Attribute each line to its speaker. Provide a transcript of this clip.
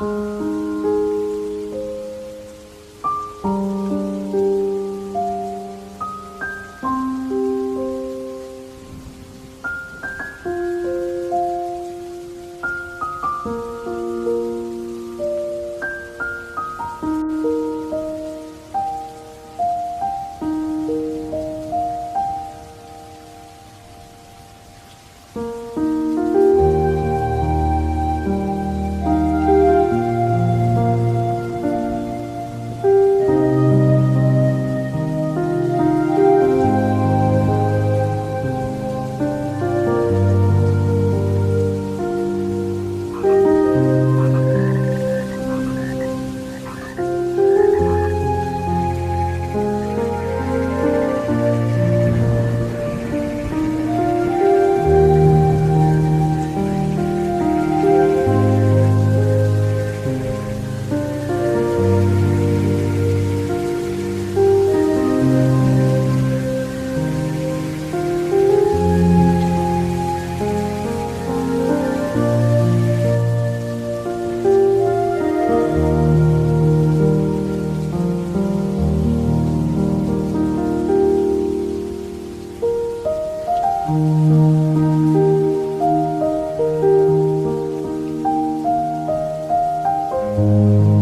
Speaker 1: you. you.